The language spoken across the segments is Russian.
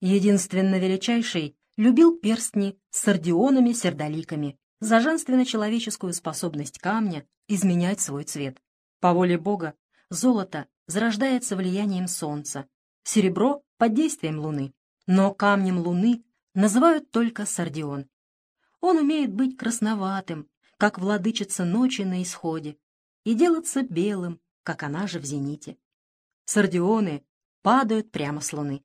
Единственно величайший любил перстни с сардионами-сердоликами за женственно-человеческую способность камня изменять свой цвет. По воле Бога золото зарождается влиянием солнца, серебро — под действием луны. Но камнем луны называют только сардион. Он умеет быть красноватым, как владычица ночи на исходе, и делаться белым, как она же в зените. Сардионы падают прямо с луны.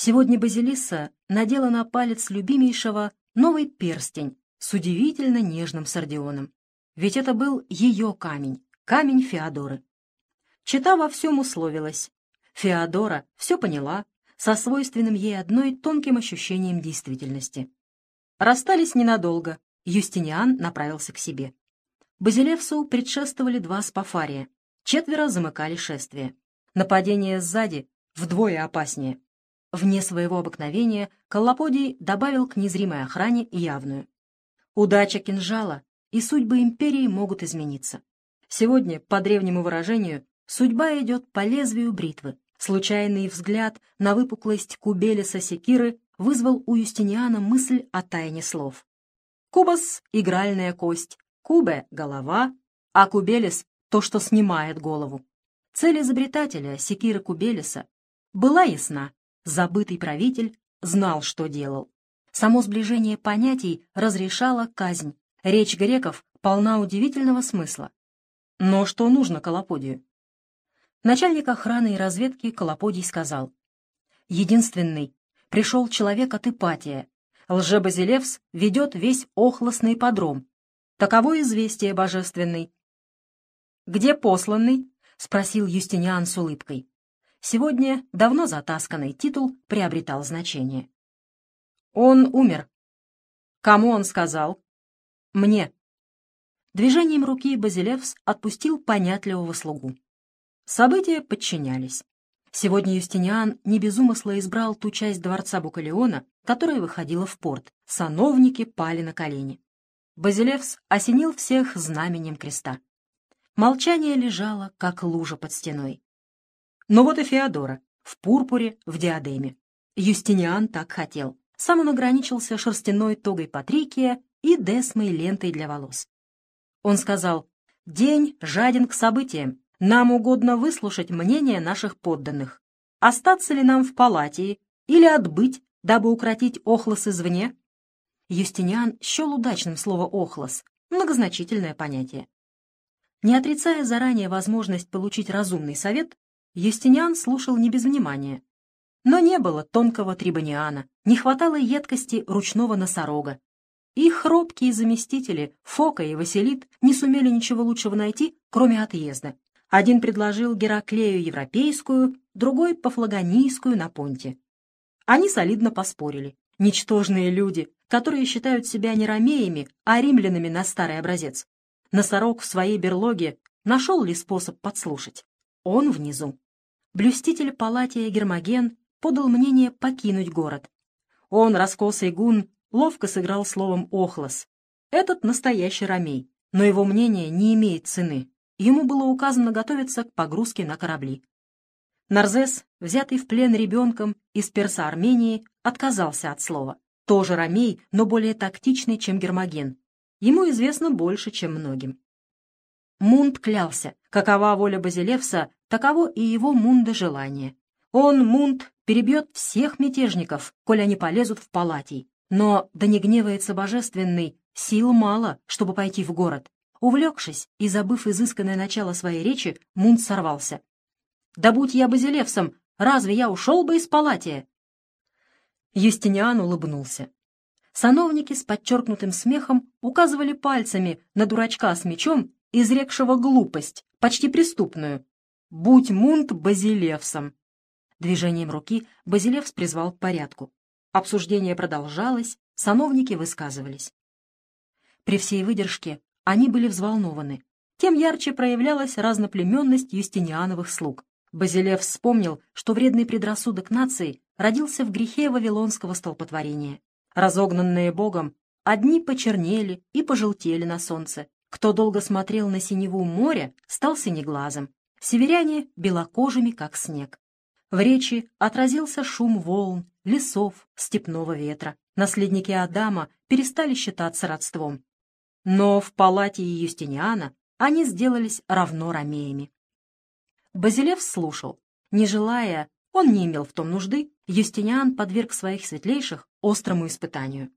Сегодня Базилисса надела на палец любимейшего новый перстень с удивительно нежным сардионом. Ведь это был ее камень, камень Феодоры. Чита во всем условилась. Феодора все поняла, со свойственным ей одной тонким ощущением действительности. Расстались ненадолго. Юстиниан направился к себе. Базилевсу предшествовали два спафария. Четверо замыкали шествие. Нападение сзади вдвое опаснее. Вне своего обыкновения Коллоподий добавил к незримой охране явную. Удача кинжала и судьбы империи могут измениться. Сегодня, по древнему выражению, судьба идет по лезвию бритвы. Случайный взгляд на выпуклость кубелеса секиры вызвал у Юстиниана мысль о тайне слов. Кубас — игральная кость, кубе — голова, а кубелес — то, что снимает голову. Цель изобретателя секиры Кубелеса была ясна. Забытый правитель знал, что делал. Само сближение понятий разрешало казнь. Речь греков полна удивительного смысла. Но что нужно Колоподию? Начальник охраны и разведки Колоподий сказал. Единственный, пришел человек от Ипатия. Лжебазилевс ведет весь охлостный подром. Таково известие божественный. Где посланный? — спросил Юстиниан с улыбкой. Сегодня давно затасканный титул приобретал значение. «Он умер». «Кому он сказал?» «Мне». Движением руки Базилевс отпустил понятливого слугу. События подчинялись. Сегодня Юстиниан не без умысла избрал ту часть дворца Букалеона, которая выходила в порт. Сановники пали на колени. Базилевс осенил всех знаменем креста. Молчание лежало, как лужа под стеной. Но вот и Феодора, в пурпуре, в диадеме. Юстиниан так хотел. Сам он ограничился шерстяной тогой Патрикия и десмой лентой для волос. Он сказал, «День жаден к событиям. Нам угодно выслушать мнение наших подданных. Остаться ли нам в палате или отбыть, дабы укротить охлос извне?» Юстиниан счел удачным слово «охлос», многозначительное понятие. Не отрицая заранее возможность получить разумный совет, Юстиниан слушал не без внимания. Но не было тонкого трибониана, не хватало едкости ручного носорога. И хробкие заместители, Фока и Василит, не сумели ничего лучшего найти, кроме отъезда. Один предложил Гераклею европейскую, другой — пофлагонийскую на понте. Они солидно поспорили. Ничтожные люди, которые считают себя не ромеями, а римлянами на старый образец. Носорог в своей берлоге нашел ли способ подслушать? Он внизу. Блюститель Палатия Гермоген подал мнение покинуть город. Он, раскосый гун, ловко сыграл словом «охлос». Этот настоящий ромей, но его мнение не имеет цены. Ему было указано готовиться к погрузке на корабли. Нарзес, взятый в плен ребенком из перса Армении, отказался от слова. Тоже ромей, но более тактичный, чем Гермоген. Ему известно больше, чем многим. Мунд клялся, какова воля Базилевса, таково и его Мунда желание. Он, Мунд, перебьет всех мятежников, коль они полезут в палатий. Но, да не гневается божественный, сил мало, чтобы пойти в город. Увлекшись и забыв изысканное начало своей речи, Мунд сорвался. «Да будь я Базилевсом, разве я ушел бы из палатия?» Юстиниан улыбнулся. Сановники с подчеркнутым смехом указывали пальцами на дурачка с мечом, изрекшего глупость, почти преступную. «Будь Мунт Базилевсом!» Движением руки Базилевс призвал к порядку. Обсуждение продолжалось, сановники высказывались. При всей выдержке они были взволнованы. Тем ярче проявлялась разноплеменность юстиниановых слуг. Базилев вспомнил, что вредный предрассудок нации родился в грехе вавилонского столпотворения разогнанные Богом, одни почернели и пожелтели на солнце. Кто долго смотрел на синеву моря, стал синеглазым. Северяне — белокожими, как снег. В речи отразился шум волн, лесов, степного ветра. Наследники Адама перестали считаться родством. Но в палате Юстиниана они сделались равно ромеями. Базилев слушал. Не желая, он не имел в том нужды, Юстиниан подверг своих светлейших острому испытанию.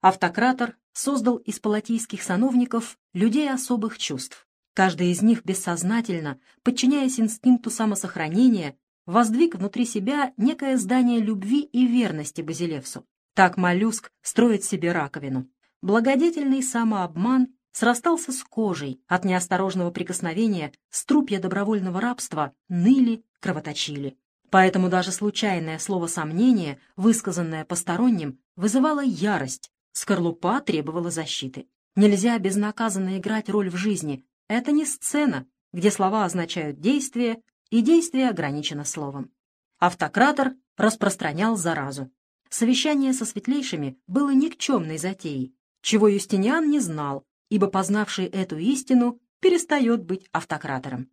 Автократор создал из палатийских сановников людей особых чувств. Каждый из них бессознательно, подчиняясь инстинкту самосохранения, воздвиг внутри себя некое здание любви и верности Базилевсу. Так моллюск строит себе раковину. Благодетельный самообман срастался с кожей от неосторожного прикосновения, струпья добровольного рабства ныли, кровоточили. Поэтому даже случайное слово «сомнение», высказанное посторонним, вызывало ярость, скорлупа требовала защиты. Нельзя безнаказанно играть роль в жизни. Это не сцена, где слова означают действие, и действие ограничено словом. Автократор распространял заразу. Совещание со светлейшими было никчемной затеей, чего Юстиниан не знал, ибо познавший эту истину перестает быть автократором.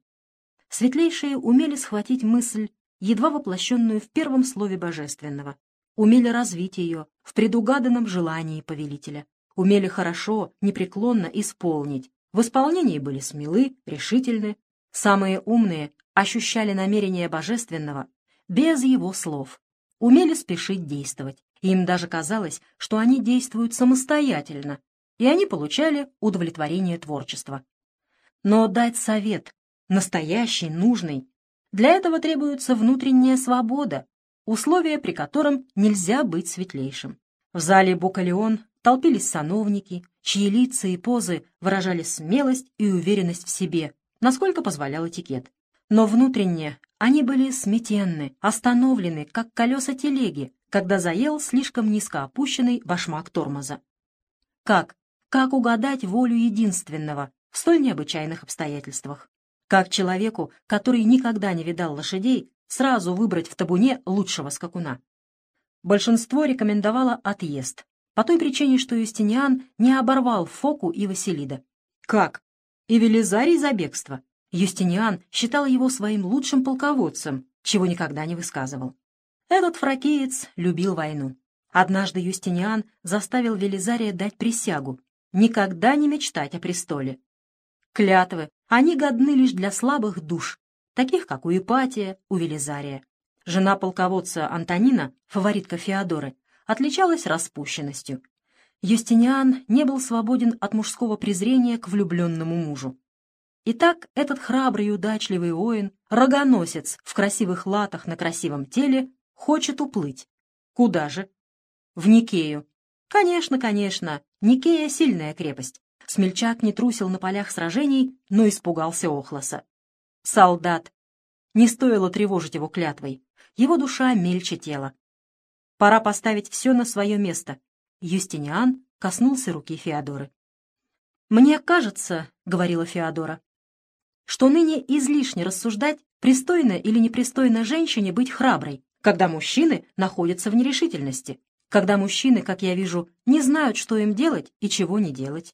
Светлейшие умели схватить мысль, едва воплощенную в первом слове божественного, умели развить ее в предугаданном желании повелителя, умели хорошо, непреклонно исполнить, в исполнении были смелы, решительны, самые умные ощущали намерение божественного без его слов, умели спешить действовать. Им даже казалось, что они действуют самостоятельно, и они получали удовлетворение творчества. Но дать совет, настоящий, нужный, для этого требуется внутренняя свобода, условие, при котором нельзя быть светлейшим. В зале Букалеон толпились сановники, чьи лица и позы выражали смелость и уверенность в себе, насколько позволял этикет но внутренне они были сметенны, остановлены, как колеса телеги, когда заел слишком низко опущенный башмак тормоза. Как? Как угадать волю единственного в столь необычайных обстоятельствах? Как человеку, который никогда не видал лошадей, сразу выбрать в табуне лучшего скакуна? Большинство рекомендовало отъезд, по той причине, что Юстиниан не оборвал Фоку и Василида. Как? И Велизарий за бегство. Юстиниан считал его своим лучшим полководцем, чего никогда не высказывал. Этот фракиец любил войну. Однажды Юстиниан заставил Велизария дать присягу никогда не мечтать о престоле. Клятвы, они годны лишь для слабых душ, таких как у Ипатия, у Велизария. Жена полководца Антонина, фаворитка Феодоры, отличалась распущенностью. Юстиниан не был свободен от мужского презрения к влюбленному мужу. Итак, этот храбрый и удачливый воин, рогоносец в красивых латах на красивом теле, хочет уплыть. Куда же? В Никею. Конечно, конечно, Никея — сильная крепость. Смельчак не трусил на полях сражений, но испугался Охлоса. Солдат. Не стоило тревожить его клятвой. Его душа мельче тела. Пора поставить все на свое место. Юстиниан коснулся руки Феодоры. «Мне кажется, — говорила Феодора, что ныне излишне рассуждать, пристойно или непристойно женщине быть храброй, когда мужчины находятся в нерешительности, когда мужчины, как я вижу, не знают, что им делать и чего не делать.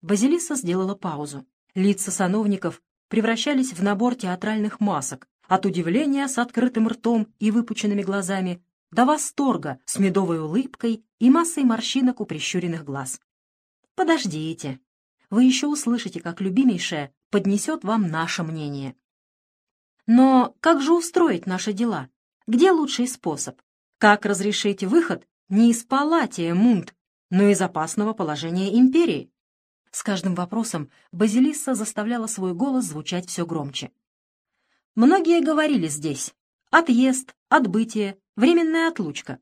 Базилиса сделала паузу. Лица сановников превращались в набор театральных масок, от удивления с открытым ртом и выпученными глазами до восторга с медовой улыбкой и массой морщинок у прищуренных глаз. «Подождите. Вы еще услышите, как любимейшая поднесет вам наше мнение. Но как же устроить наши дела? Где лучший способ? Как разрешить выход не из палатия Мунт, но из опасного положения империи? С каждым вопросом Базилисса заставляла свой голос звучать все громче. Многие говорили здесь «отъезд», «отбытие», «временная отлучка».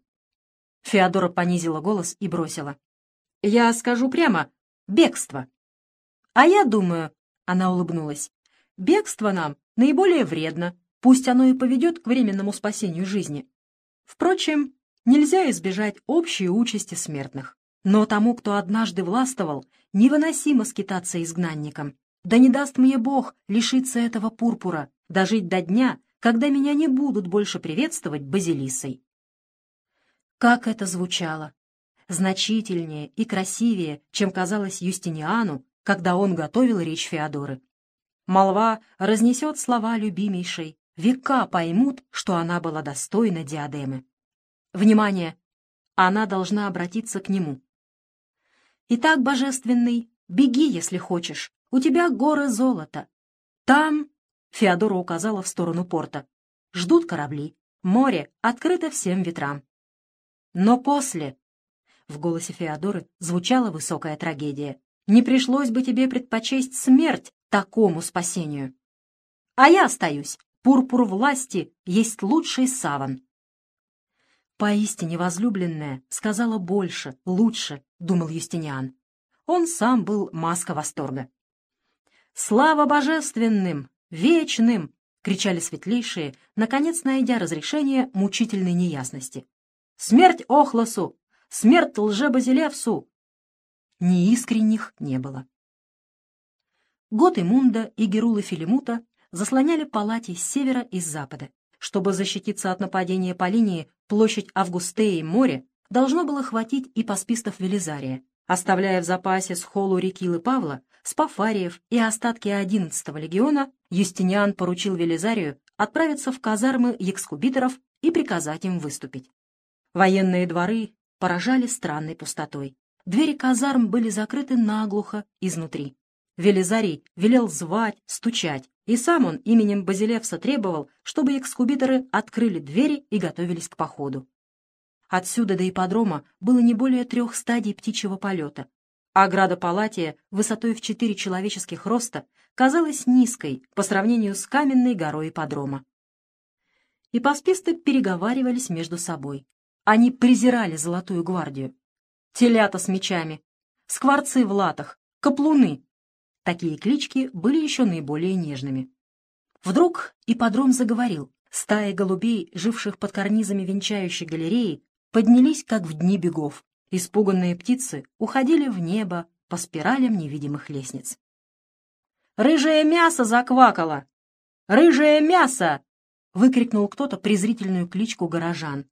Феодора понизила голос и бросила. «Я скажу прямо, бегство. А я думаю, она улыбнулась. «Бегство нам наиболее вредно, пусть оно и поведет к временному спасению жизни. Впрочем, нельзя избежать общей участи смертных. Но тому, кто однажды властвовал, невыносимо скитаться изгнанником. Да не даст мне Бог лишиться этого пурпура, дожить до дня, когда меня не будут больше приветствовать базилисой. Как это звучало! Значительнее и красивее, чем казалось Юстиниану, когда он готовил речь Феодоры. Молва разнесет слова любимейшей, века поймут, что она была достойна диадемы. Внимание! Она должна обратиться к нему. Итак, божественный, беги, если хочешь. У тебя горы золота. Там, Феодора указала в сторону порта, ждут корабли. Море открыто всем ветрам. Но после... В голосе Феодоры звучала высокая трагедия. Не пришлось бы тебе предпочесть смерть такому спасению. А я остаюсь. Пурпур власти есть лучший саван. Поистине возлюбленная сказала больше, лучше, думал Юстиниан. Он сам был маска восторга. «Слава божественным! Вечным!» — кричали светлейшие, наконец найдя разрешение мучительной неясности. «Смерть Охлосу! Смерть лже-базилевсу!» Неискренних не было. Год и Мунда и Герулы Филимута заслоняли палати с севера и с запада. Чтобы защититься от нападения по линии, площадь Августеи море должно было хватить и паспистов Велизария, оставляя в запасе с холу Рекилы Павла, Спафариев и остатки 11-го легиона, Юстиниан поручил Велизарию отправиться в казармы екскубиторов и приказать им выступить. Военные дворы поражали странной пустотой. Двери казарм были закрыты наглухо изнутри. Велизарий велел звать, стучать, и сам он именем Базилевса требовал, чтобы экскубиторы открыли двери и готовились к походу. Отсюда до ипподрома было не более трех стадий птичьего полета. Ограда Палатия высотой в четыре человеческих роста казалась низкой по сравнению с каменной горой ипподрома. И пасписты переговаривались между собой. Они презирали Золотую гвардию. Телята с мечами, скворцы в латах, каплуны, Такие клички были еще наиболее нежными. Вдруг ипподром заговорил. Стаи голубей, живших под карнизами венчающей галереи, поднялись, как в дни бегов. Испуганные птицы уходили в небо по спиралям невидимых лестниц. «Рыжее мясо заквакало! Рыжее мясо!» — выкрикнул кто-то презрительную кличку горожан.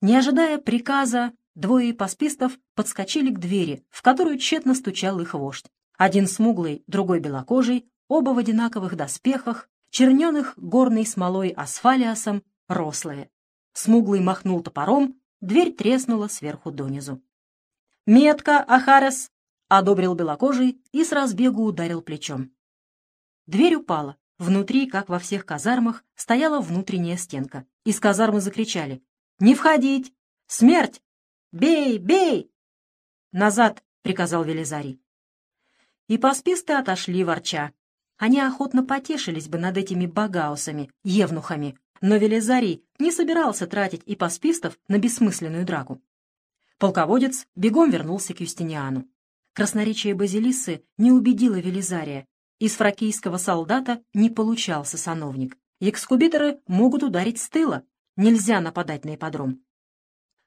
Не ожидая приказа, двое паспистов подскочили к двери, в которую тщетно стучал их вождь. Один смуглый, другой белокожий, оба в одинаковых доспехах, черненых горной смолой асфалиасом, рослые. Смуглый махнул топором, дверь треснула сверху донизу. «Метка, Ахарес!» — одобрил белокожий и с разбегу ударил плечом. Дверь упала. Внутри, как во всех казармах, стояла внутренняя стенка. Из казармы закричали. «Не входить! Смерть! Бей, бей!» «Назад!» — приказал Велизарий и пасписты отошли ворча. Они охотно потешились бы над этими багаусами, евнухами, но Велизарий не собирался тратить и паспистов на бессмысленную драку. Полководец бегом вернулся к Юстиниану. Красноречие Базилисы не убедило Велизария. Из фракийского солдата не получался сановник. Экскубиторы могут ударить с тыла. Нельзя нападать на ипподром.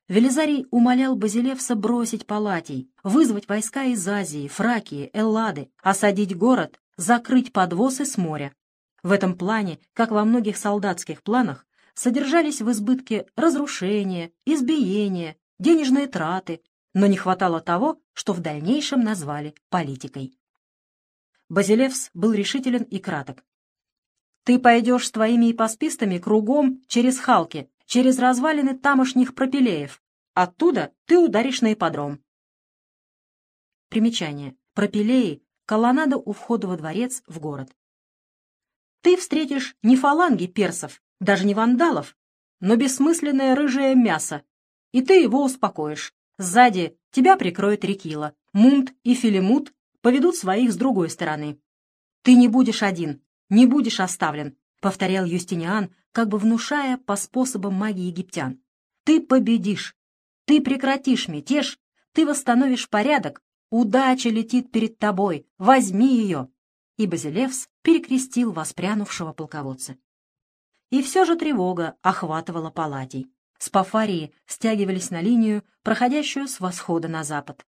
Велизарий умолял Базилевса бросить палатий, вызвать войска из Азии, Фракии, Эллады, осадить город, закрыть подвосы с моря. В этом плане, как во многих солдатских планах, содержались в избытке разрушения, избиения, денежные траты, но не хватало того, что в дальнейшем назвали политикой. Базилевс был решителен и краток. «Ты пойдешь с твоими ипоспистами кругом через Халки, через развалины тамошних пропилеев. Оттуда ты ударишь на ипподром. Примечание. Пропилеи — колоннада у входа во дворец в город. Ты встретишь не фаланги персов, даже не вандалов, но бессмысленное рыжее мясо, и ты его успокоишь. Сзади тебя прикроет Рекила. Мунт и Филимут поведут своих с другой стороны. Ты не будешь один, не будешь оставлен, — повторял Юстиниан, как бы внушая по способам магии египтян. «Ты победишь! Ты прекратишь мятеж! Ты восстановишь порядок! Удача летит перед тобой! Возьми ее!» И Базилевс перекрестил воспрянувшего полководца. И все же тревога охватывала палатей. Спафарии стягивались на линию, проходящую с восхода на запад.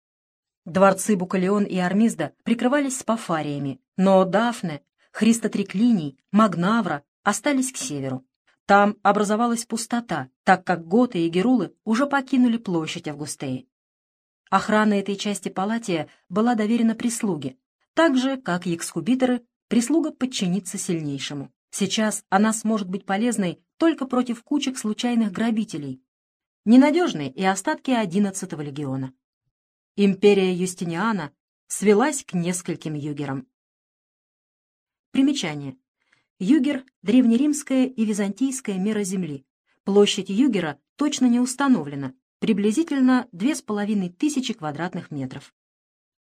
Дворцы Букалеон и Армизда прикрывались спафариями, но Дафне, Христотриклиний, Магнавра остались к северу. Там образовалась пустота, так как готы и герулы уже покинули площадь Августеи. Охрана этой части Палатия была доверена прислуге, так же, как и экскубиторы, прислуга подчинится сильнейшему. Сейчас она сможет быть полезной только против кучек случайных грабителей. ненадежны и остатки 11-го легиона. Империя Юстиниана свелась к нескольким югерам. Примечание. Югер – древнеримская и византийская мера земли. Площадь югера точно не установлена, приблизительно 2500 квадратных метров.